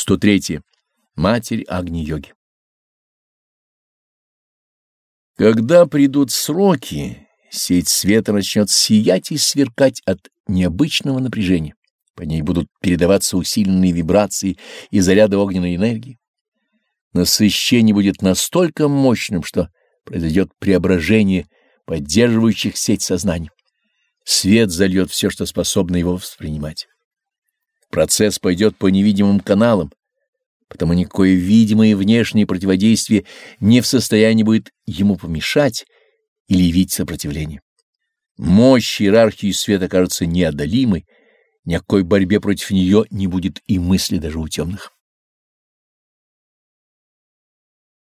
103. Матерь Агни-йоги. Когда придут сроки, сеть света начнет сиять и сверкать от необычного напряжения. По ней будут передаваться усиленные вибрации и заряды огненной энергии. Насыщение будет настолько мощным, что произойдет преображение поддерживающих сеть сознаний. Свет зальет все, что способно его воспринимать. Процесс пойдет по невидимым каналам, потому никакое видимое внешнее противодействие не в состоянии будет ему помешать или явить сопротивление. Мощь иерархии света кажется неодолимой, ни о какой борьбе против нее не будет и мысли даже у темных.